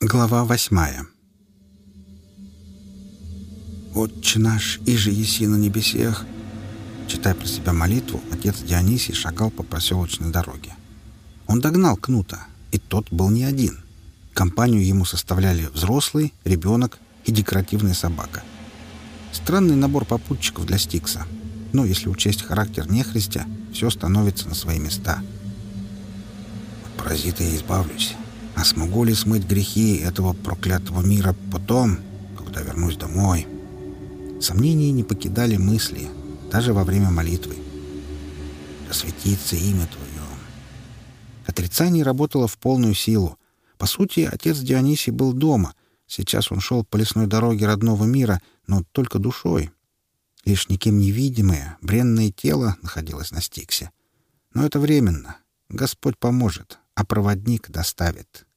Глава восьмая «Отче наш, иже еси на небесех!» Читая про себя молитву, отец Дионисий шагал по проселочной дороге. Он догнал Кнута, и тот был не один. Компанию ему составляли взрослый, ребенок и декоративная собака. Странный набор попутчиков для Стикса. Но если учесть характер нехристя, все становится на свои места. От паразита я избавлюсь. А смогу ли смыть грехи этого проклятого мира потом, когда вернусь домой? Сомнения не покидали мысли, даже во время молитвы. «Просветится имя Твое». Отрицание работало в полную силу. По сути, отец Дионисий был дома. Сейчас он шел по лесной дороге родного мира, но только душой. Лишь никем невидимое, бренное тело находилось на Стиксе. Но это временно. Господь поможет, а проводник доставит.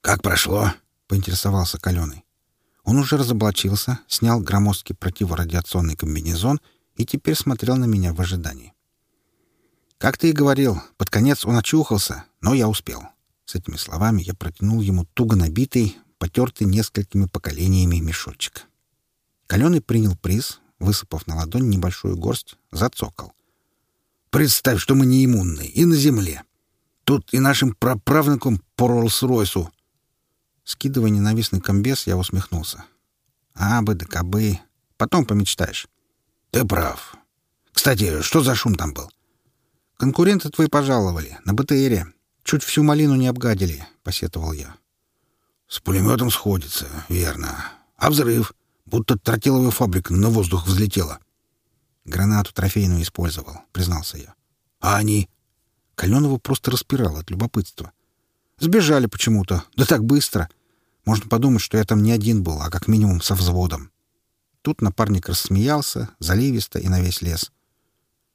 «Как прошло?» — поинтересовался Каленый. Он уже разоблачился, снял громоздкий противорадиационный комбинезон и теперь смотрел на меня в ожидании. «Как ты и говорил, под конец он очухался, но я успел». С этими словами я протянул ему туго набитый, потертый несколькими поколениями мешочек. Каленый принял приз, высыпав на ладонь небольшую горсть, зацокал. «Представь, что мы не иммунны и на Земле. Тут и нашим праправнукам по Роллс-Ройсу Скидывая ненавистный комбез, я усмехнулся. «Абы да кабы. Потом помечтаешь». «Ты прав. Кстати, что за шум там был?» «Конкуренты твои пожаловали. На БТРе. Чуть всю малину не обгадили», — посетовал я. «С пулеметом сходится, верно. А взрыв? Будто тротиловая фабрика на воздух взлетела». «Гранату трофейную использовал», — признался я. «А они?» Каленова просто распирал от любопытства. «Сбежали почему-то. Да так быстро. Можно подумать, что я там не один был, а как минимум со взводом. Тут напарник рассмеялся, заливисто и на весь лес.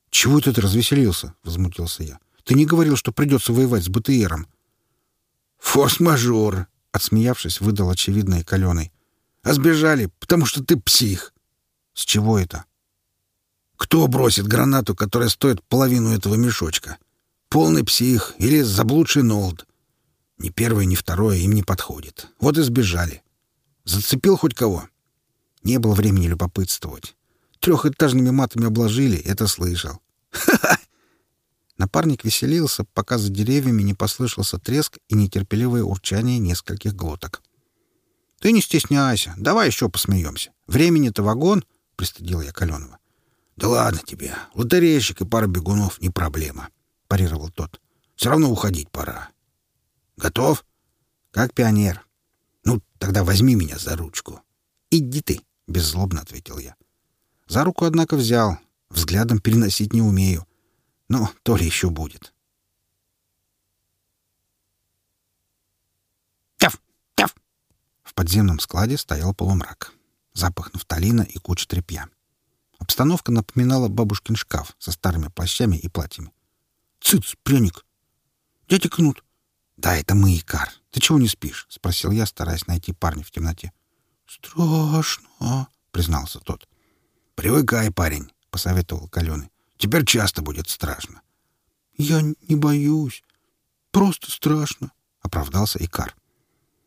«Чего ты развеселился?» — возмутился я. «Ты не говорил, что придется воевать с БТРом?» «Форс-мажор!» — отсмеявшись, выдал очевидное каленый. «А сбежали, потому что ты псих!» «С чего это?» «Кто бросит гранату, которая стоит половину этого мешочка? Полный псих или заблудший нолд?» Ни первое, ни второе им не подходит. Вот и сбежали. Зацепил хоть кого? Не было времени любопытствовать. Трехэтажными матами обложили, это слышал. Ха-ха! Напарник веселился, пока за деревьями не послышался треск и нетерпеливое урчание нескольких глоток. — Ты не стесняйся, давай еще посмеемся. Времени-то вагон, — пристыдил я Каленова. — Да ладно тебе, лотерейщик и пара бегунов — не проблема, — парировал тот. — Все равно уходить пора. Готов? Как пионер. Ну, тогда возьми меня за ручку. Иди ты, беззлобно ответил я. За руку, однако, взял. Взглядом переносить не умею. Но то ли еще будет. Тяф! Тяф! В подземном складе стоял полумрак. Запах нафталина и куча тряпья. Обстановка напоминала бабушкин шкаф со старыми плащами и платьями. «Цыц, пряник!» «Дядя Кнут, «Да, это мы, Икар. Ты чего не спишь?» — спросил я, стараясь найти парня в темноте. «Страшно», — признался тот. «Привыкай, парень», — посоветовал Каленый. «Теперь часто будет страшно». «Я не боюсь. Просто страшно», — оправдался Икар.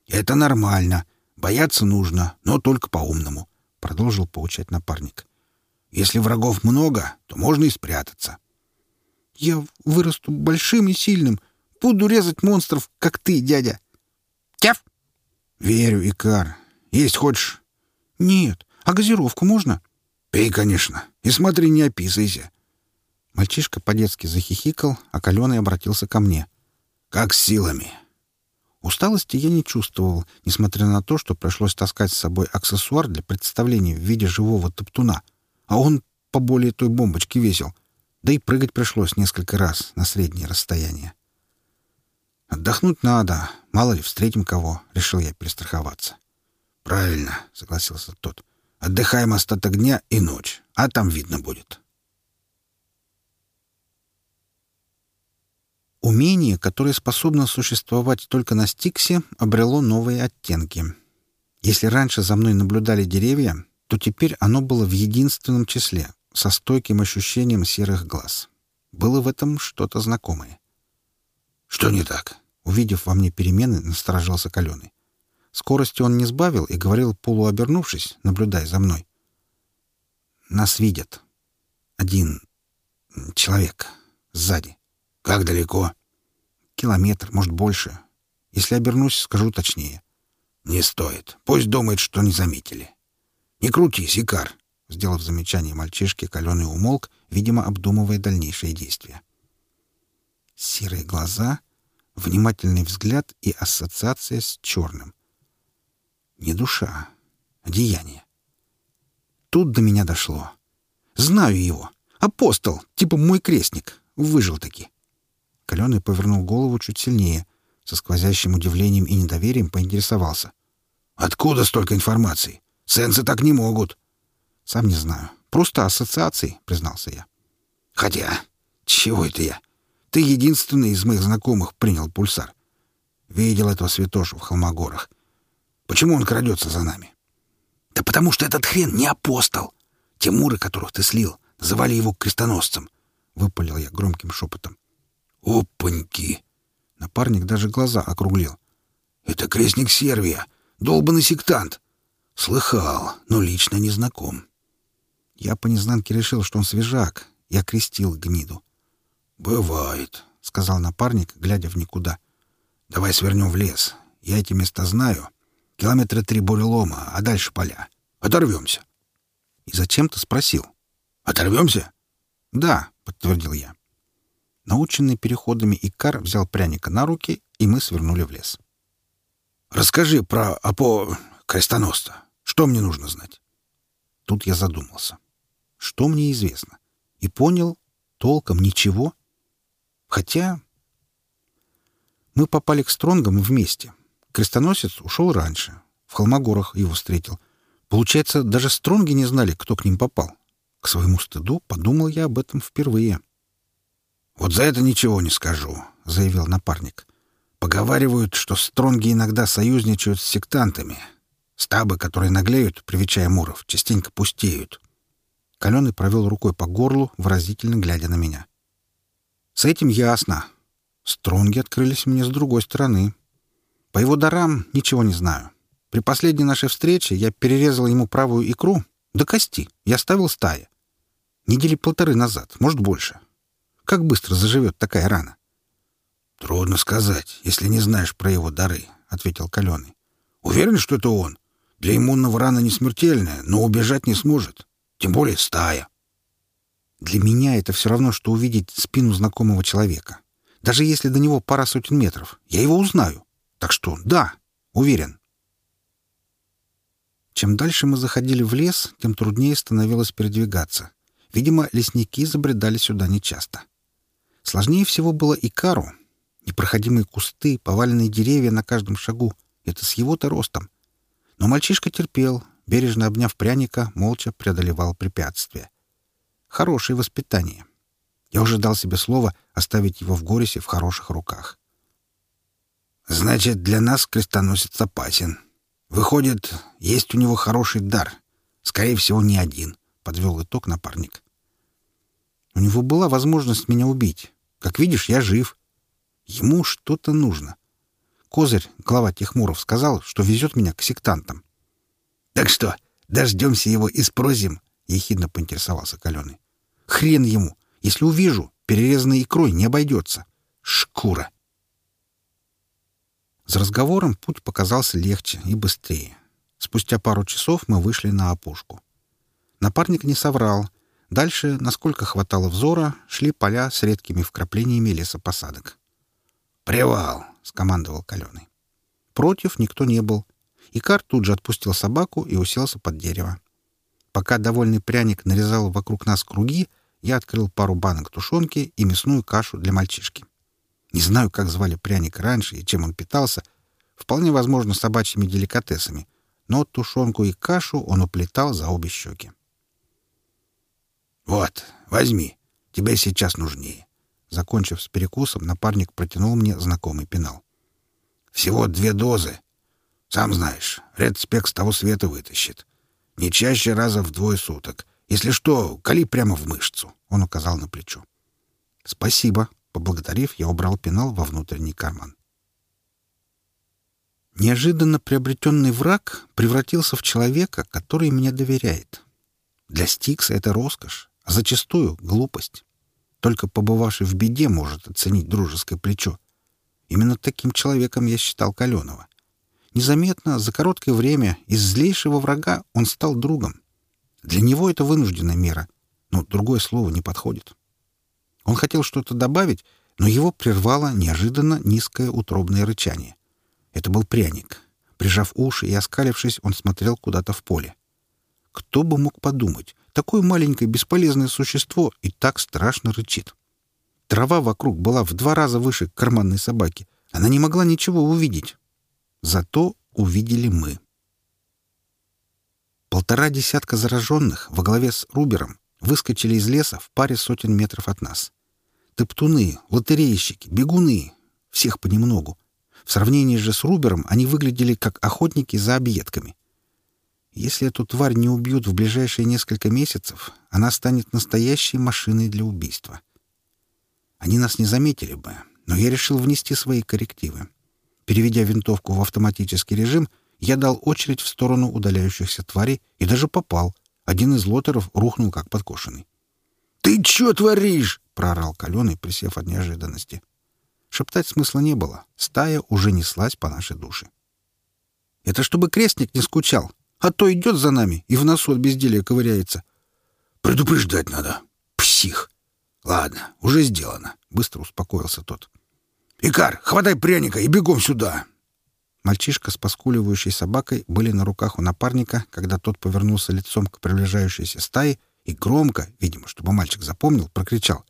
«Это нормально. Бояться нужно, но только по-умному», — продолжил поучать напарник. «Если врагов много, то можно и спрятаться». «Я вырасту большим и сильным, Буду резать монстров, как ты, дядя. Тяф! Верю, Икар. Есть хочешь? Нет. А газировку можно? Пей, конечно. И смотри, не описайся. Мальчишка по-детски захихикал, а Каленый обратился ко мне. Как с силами? Усталости я не чувствовал, несмотря на то, что пришлось таскать с собой аксессуар для представления в виде живого топтуна. А он поболее той бомбочки весил. Да и прыгать пришлось несколько раз на среднее расстояние. «Отдохнуть надо. Мало ли, встретим кого», — решил я перестраховаться. «Правильно», — согласился тот. «Отдыхаем остаток дня и ночь, а там видно будет». Умение, которое способно существовать только на Стиксе, обрело новые оттенки. Если раньше за мной наблюдали деревья, то теперь оно было в единственном числе, со стойким ощущением серых глаз. Было в этом что-то знакомое. «Что не так?» Увидев во мне перемены, насторожился Каленый. Скорости он не сбавил и говорил, полуобернувшись, наблюдая за мной. «Нас видят. Один человек. Сзади. Как далеко?» «Километр, может, больше. Если обернусь, скажу точнее». «Не стоит. Пусть думает, что не заметили. Не крутись, Икар!» Сделав замечание мальчишке, Каленый умолк, видимо, обдумывая дальнейшие действия. Серые глаза, внимательный взгляд и ассоциация с черным. Не душа, а деяние. Тут до меня дошло. Знаю его. Апостол, типа мой крестник. Выжил таки. Каленый повернул голову чуть сильнее. Со сквозящим удивлением и недоверием поинтересовался. «Откуда столько информации? Сенсы так не могут». «Сам не знаю. Просто ассоциации», — признался я. «Хотя, чего это я? Ты единственный из моих знакомых принял пульсар. Видел этого святошу в Холмогорах. Почему он крадется за нами? Да потому что этот хрен не апостол. Те муры, которых ты слил, называли его крестоносцем. Выпалил я громким шепотом. Опаньки! Напарник даже глаза округлил. Это крестник Сервия, долбанный сектант. Слыхал, но лично не знаком. Я по незнанке решил, что он свежак. Я крестил гниду. «Бывает», — сказал напарник, глядя в никуда. «Давай свернем в лес. Я эти места знаю. Километра три бурелома, а дальше поля. Оторвемся». И зачем ты спросил? «Оторвемся?» «Да», — подтвердил я. Наученный переходами Икар взял пряника на руки, и мы свернули в лес. «Расскажи про Апо... крестоносца. Что мне нужно знать?» Тут я задумался. Что мне известно? И понял, толком ничего. Хотя... Мы попали к Стронгам вместе. Крестоносец ушел раньше. В Холмогорах его встретил. Получается, даже Стронги не знали, кто к ним попал. К своему стыду подумал я об этом впервые. «Вот за это ничего не скажу», — заявил напарник. «Поговаривают, что Стронги иногда союзничают с сектантами. Стабы, которые наглеют, привечая муров, частенько пустеют». Каленый провел рукой по горлу, выразительно глядя на меня. «С этим ясно. Стронги открылись мне с другой стороны. По его дарам ничего не знаю. При последней нашей встрече я перерезал ему правую икру до кости и оставил стая. Недели полторы назад, может, больше. Как быстро заживет такая рана? — Трудно сказать, если не знаешь про его дары, — ответил Каленый. — Уверен, что это он? Для иммунного рана не смертельная, но убежать не сможет. Тем более стая. Для меня это все равно, что увидеть спину знакомого человека. Даже если до него пара сотен метров, я его узнаю. Так что да, уверен. Чем дальше мы заходили в лес, тем труднее становилось передвигаться. Видимо, лесники забредали сюда нечасто. Сложнее всего было и кару. Непроходимые кусты, поваленные деревья на каждом шагу. Это с его-то ростом. Но мальчишка терпел, бережно обняв пряника, молча преодолевал препятствия. Хорошее воспитание. Я уже дал себе слово оставить его в Горисе в хороших руках. Значит, для нас крестоносец опасен. Выходит, есть у него хороший дар. Скорее всего, не один, — подвел итог напарник. У него была возможность меня убить. Как видишь, я жив. Ему что-то нужно. Козырь, глава Техмуров, сказал, что везет меня к сектантам. — Так что, дождемся его и спросим? — ехидно поинтересовался Каленый. — Хрен ему! Если увижу, перерезанной икрой не обойдется. Шкура! За разговором путь показался легче и быстрее. Спустя пару часов мы вышли на опушку. Напарник не соврал. Дальше, насколько хватало взора, шли поля с редкими вкраплениями лесопосадок. «Привал!» — скомандовал Каленый. Против никто не был. Икар тут же отпустил собаку и уселся под дерево. Пока довольный пряник нарезал вокруг нас круги, я открыл пару банок тушенки и мясную кашу для мальчишки. Не знаю, как звали пряник раньше и чем он питался. Вполне возможно, собачьими деликатесами. Но тушенку и кашу он уплетал за обе щеки. «Вот, возьми. Тебе сейчас нужнее». Закончив с перекусом, напарник протянул мне знакомый пенал. «Всего две дозы. Сам знаешь, редспек с того света вытащит. Не чаще раза в двое суток. Если что, кали прямо в мышцу», — он указал на плечо. «Спасибо», Поблагодарив, я убрал пенал во внутренний карман. Неожиданно приобретенный враг превратился в человека, который мне доверяет. Для Стикса это роскошь, а зачастую — глупость. Только побывавший в беде может оценить дружеское плечо. Именно таким человеком я считал Каленова. Незаметно, за короткое время, из злейшего врага он стал другом. Для него это вынужденная мера, но другое слово не подходит. Он хотел что-то добавить, но его прервало неожиданно низкое утробное рычание. Это был пряник. Прижав уши и оскалившись, он смотрел куда-то в поле. Кто бы мог подумать, такое маленькое бесполезное существо и так страшно рычит. Трава вокруг была в два раза выше карманной собаки. Она не могла ничего увидеть. Зато увидели мы. Полтора десятка зараженных во главе с Рубером выскочили из леса в паре сотен метров от нас. Топтуны, лотерейщики, бегуны. Всех понемногу. В сравнении же с Рубером они выглядели как охотники за объедками. Если эту тварь не убьют в ближайшие несколько месяцев, она станет настоящей машиной для убийства. Они нас не заметили бы, но я решил внести свои коррективы. Переведя винтовку в автоматический режим, я дал очередь в сторону удаляющихся тварей и даже попал. Один из лотеров рухнул как подкошенный. «Ты чё творишь?» — проорал Каленый, присев от неожиданности. Шептать смысла не было. Стая уже неслась по нашей душе. «Это чтобы крестник не скучал, а то идет за нами и в носу от безделия ковыряется. Предупреждать надо. Псих!» «Ладно, уже сделано», — быстро успокоился тот. «Икар, хватай пряника и бегом сюда!» Мальчишка с поскуливающей собакой были на руках у напарника, когда тот повернулся лицом к приближающейся стае и громко, видимо, чтобы мальчик запомнил, прокричал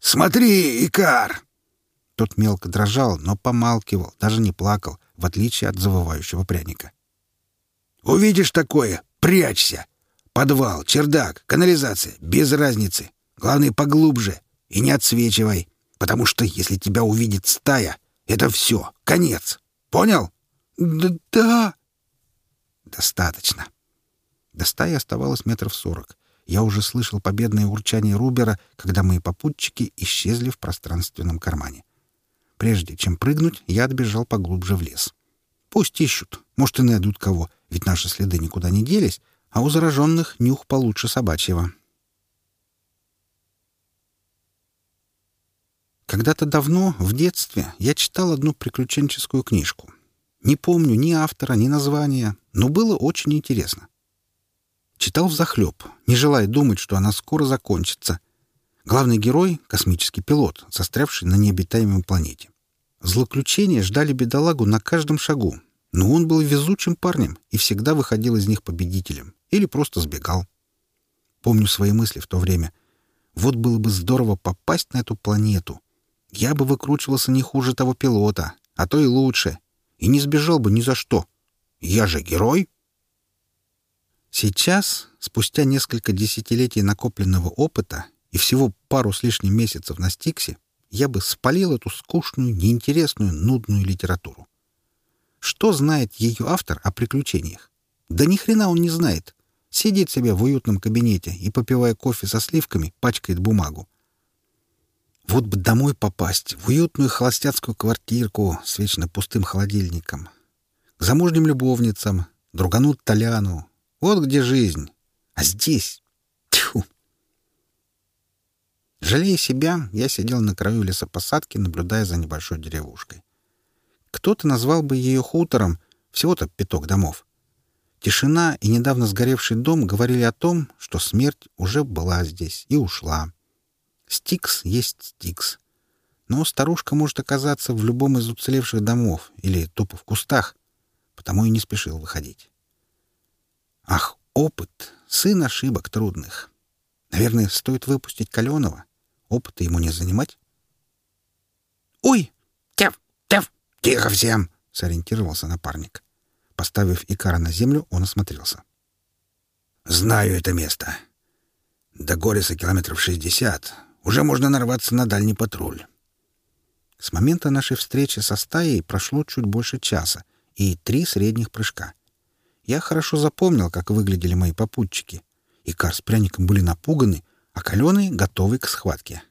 «Смотри, Икар!» Тот мелко дрожал, но помалкивал, даже не плакал, в отличие от завывающего пряника. «Увидишь такое? Прячься! Подвал, чердак, канализация — без разницы. Главное, поглубже и не отсвечивай, потому что если тебя увидит стая, это все, конец. Понял?» «Да...» «Достаточно». До стаи оставалось метров сорок. Я уже слышал победное урчание Рубера, когда мои попутчики исчезли в пространственном кармане. Прежде чем прыгнуть, я отбежал поглубже в лес. Пусть ищут, может, и найдут кого, ведь наши следы никуда не делись, а у зараженных нюх получше собачьего. Когда-то давно, в детстве, я читал одну приключенческую книжку. Не помню ни автора, ни названия, но было очень интересно. Читал взахлеб, не желая думать, что она скоро закончится. Главный герой — космический пилот, застрявший на необитаемой планете. Злоключения ждали бедолагу на каждом шагу, но он был везучим парнем и всегда выходил из них победителем или просто сбегал. Помню свои мысли в то время. Вот было бы здорово попасть на эту планету. Я бы выкручивался не хуже того пилота, а то и лучше, и не сбежал бы ни за что. Я же герой. Сейчас, спустя несколько десятилетий накопленного опыта и всего пару с лишним месяцев на Стиксе, я бы спалил эту скучную, неинтересную, нудную литературу. Что знает ее автор о приключениях? Да ни хрена он не знает. Сидит себе в уютном кабинете и, попивая кофе со сливками, пачкает бумагу. Вот бы домой попасть, в уютную холостяцкую квартирку с вечно пустым холодильником. К замужним любовницам, другануть Толяну, вот где жизнь. А здесь... Тьфу! Жалея себя, я сидел на краю лесопосадки, наблюдая за небольшой деревушкой. Кто-то назвал бы ее хутором, всего-то пяток домов. Тишина и недавно сгоревший дом говорили о том, что смерть уже была здесь и ушла. Стикс есть Стикс. Но старушка может оказаться в любом из уцелевших домов или тупо в кустах, потому и не спешил выходить. Ах, опыт, сын ошибок трудных. Наверное, стоит выпустить Каленова. Опыта ему не занимать. «Ой! Тяв! Тяв! Тихо всем!» — сориентировался напарник. Поставив Икара на землю, он осмотрелся. «Знаю это место. До Гориса километров шестьдесят. Уже можно нарваться на дальний патруль». С момента нашей встречи со стаей прошло чуть больше часа и три средних прыжка — я хорошо запомнил, как выглядели мои попутчики. Икар с пряником были напуганы, а каленые готовы к схватке.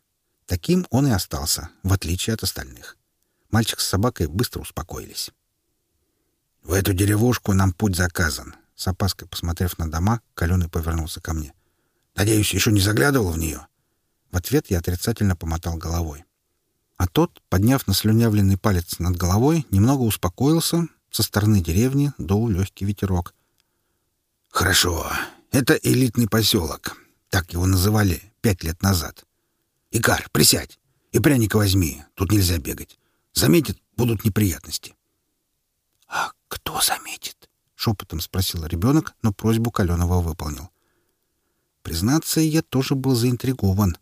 Таким он и остался, в отличие от остальных. Мальчик с собакой быстро успокоились. «В эту деревушку нам путь заказан», — с опаской посмотрев на дома, Каленый повернулся ко мне. «Надеюсь, еще не заглядывал в нее?» В ответ я отрицательно помотал головой. А тот, подняв наслюнявленный палец над головой, немного успокоился, со стороны деревни дул легкий ветерок. «Хорошо. Это элитный поселок. Так его называли пять лет назад. Икар, присядь. И пряника возьми. Тут нельзя бегать. Заметит, будут неприятности». «А кто заметит?» — шепотом спросил ребенок, но просьбу Каленова выполнил. Признаться, я тоже был заинтригован.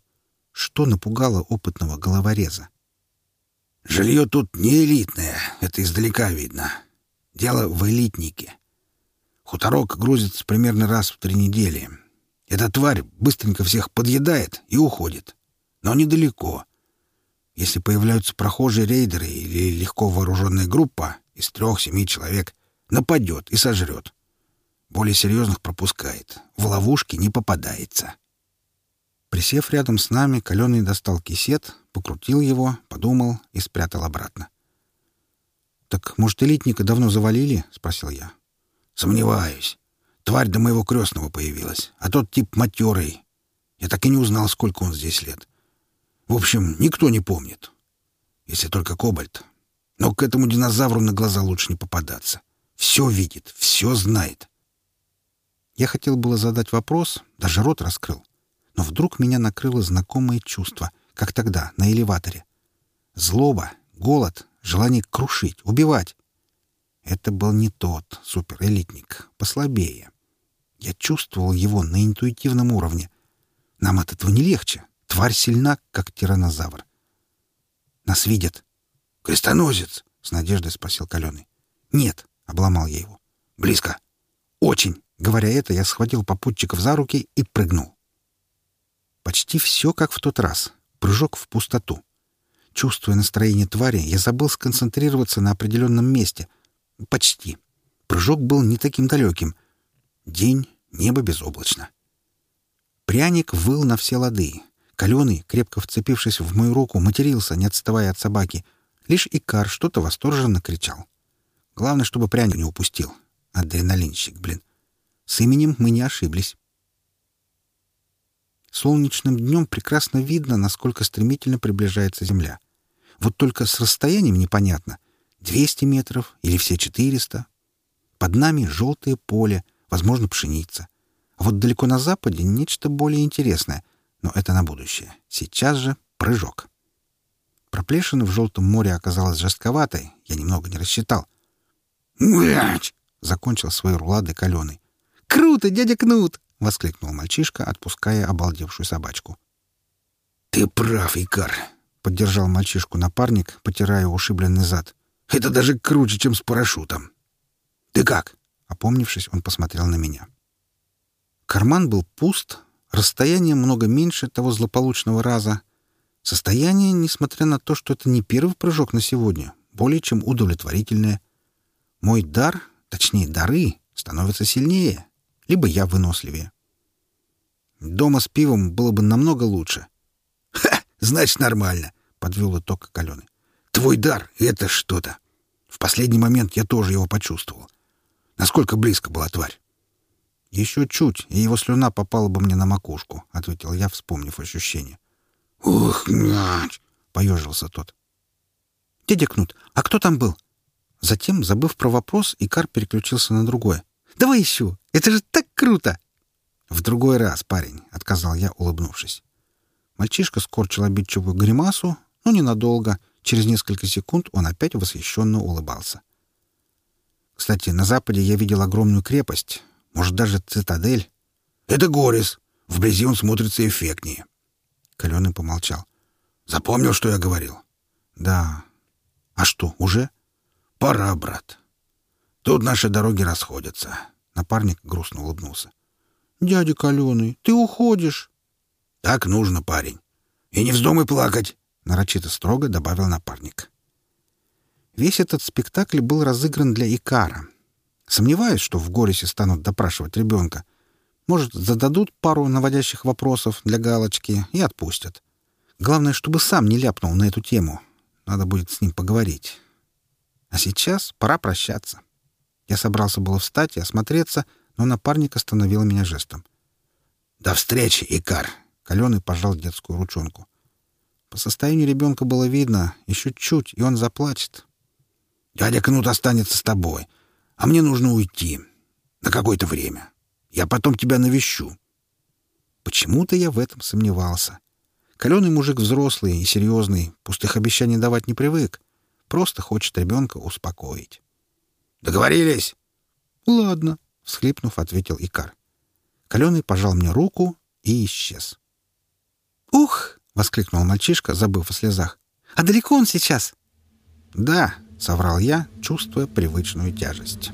Что напугало опытного головореза? «Жилье тут не элитное, это издалека видно. Дело в элитнике. Хуторок грузится примерно раз в три недели. Эта тварь быстренько всех подъедает и уходит. Но недалеко. Если появляются прохожие рейдеры или легко вооруженная группа из трех-семи человек, нападет и сожрет. Более серьезных пропускает. В ловушки не попадается. Присев рядом с нами, Каленый достал кисет, покрутил его, подумал и спрятал обратно. «Так, может, элитника давно завалили?» — спросил я. «Сомневаюсь. Тварь до моего крестного появилась, а тот тип матерый. Я так и не узнал, сколько он здесь лет. В общем, никто не помнит. Если только Кобальт. Но к этому динозавру на глаза лучше не попадаться. Все видит, все знает. Я хотел было задать вопрос, даже рот раскрыл. Но вдруг меня накрыло знакомое чувство, как тогда, на элеваторе. Злоба, голод, желание крушить, убивать. Это был не тот суперэлитник, послабее. Я чувствовал его на интуитивном уровне. Нам от этого не легче. Тварь сильна, как тиранозавр. Нас видят. «Крестоносец!» — с надеждой спросил Каленый. «Нет», — обломал я его. «Близко». «Очень». Говоря это, я схватил попутчиков за руки и прыгнул. Почти все как в тот раз. Прыжок в пустоту. Чувствуя настроение твари, я забыл сконцентрироваться на определенном месте. Почти. Прыжок был не таким далеким. День, небо безоблачно. Пряник выл на все лады. Каленый, крепко вцепившись в мою руку, матерился, не отставая от собаки. Лишь Икар что-то восторженно кричал. Главное, чтобы пряник не упустил. Адреналинщик, блин. С именем мы не ошиблись. Солнечным днем прекрасно видно, насколько стремительно приближается Земля. Вот только с расстоянием непонятно. 200 метров или все 400. Под нами желтое поле, возможно, пшеница. А вот далеко на западе нечто более интересное — но это на будущее. Сейчас же прыжок. Проплешина в Желтом море оказалась жестковатой. Я немного не рассчитал. «Блядь!» — закончил свои рулады каленый. «Круто, дядя Кнут!» — воскликнул мальчишка, отпуская обалдевшую собачку. «Ты прав, Икар!» — поддержал мальчишку напарник, потирая ушибленный зад. «Это даже круче, чем с парашютом!» «Ты как?» — опомнившись, он посмотрел на меня. Карман был пуст, Расстояние много меньше того злополучного раза. Состояние, несмотря на то, что это не первый прыжок на сегодня, более чем удовлетворительное. Мой дар, точнее дары, становятся сильнее, либо я выносливее. Дома с пивом было бы намного лучше. «Ха! Значит, нормально!» — подвел итог Каленый. «Твой дар — это что-то. В последний момент я тоже его почувствовал. Насколько близко была тварь?» «Еще чуть, и его слюна попала бы мне на макушку», — ответил я, вспомнив ощущение. «Ух, мяч!» — поежился тот. «Дядя Кнут, а кто там был?» Затем, забыв про вопрос, Икар переключился на другое. «Давай еще! Это же так круто!» «В другой раз, парень», — отказал я, улыбнувшись. Мальчишка скорчил обидчивую гримасу, но ненадолго. Через несколько секунд он опять восхищенно улыбался. Кстати, на западе я видел огромную крепость, может, даже цитадель? Это Горис. Вблизи он смотрится эффектнее. Каленый помолчал. Запомнил, что я говорил? Да. А что, уже? Пора, брат. Тут наши дороги расходятся. Напарник грустно улыбнулся. Дядя Каленый, ты уходишь. Так нужно, парень. И не вздумай плакать, нарочито строго добавил напарник. Весь этот спектакль был разыгран для Икара — Сомневаюсь, что в Горисе станут допрашивать ребенка. Может, зададут пару наводящих вопросов для галочки и отпустят. Главное, чтобы сам не ляпнул на эту тему. Надо будет с ним поговорить. А сейчас пора прощаться. Я собрался было встать и осмотреться, но напарник остановил меня жестом. «До встречи, Икар!» — Каленый пожал детскую ручонку. По состоянию ребенка было видно, еще чуть, и он заплачет. «Дядя Кнут останется с тобой, а мне нужно уйти. На какое-то время. Я потом тебя навещу». Почему-то я в этом сомневался. Каленый мужик взрослый и серьезный, пустых обещаний давать не привык. Просто хочет ребенка успокоить. «Договорились?» «Ладно», — всхлипнув, ответил Икар. Каленый пожал мне руку и исчез. «Ух!» — воскликнул мальчишка, забыв о слезах. «А далеко он сейчас?» «Да», — соврал я, чувствуя привычную тяжесть.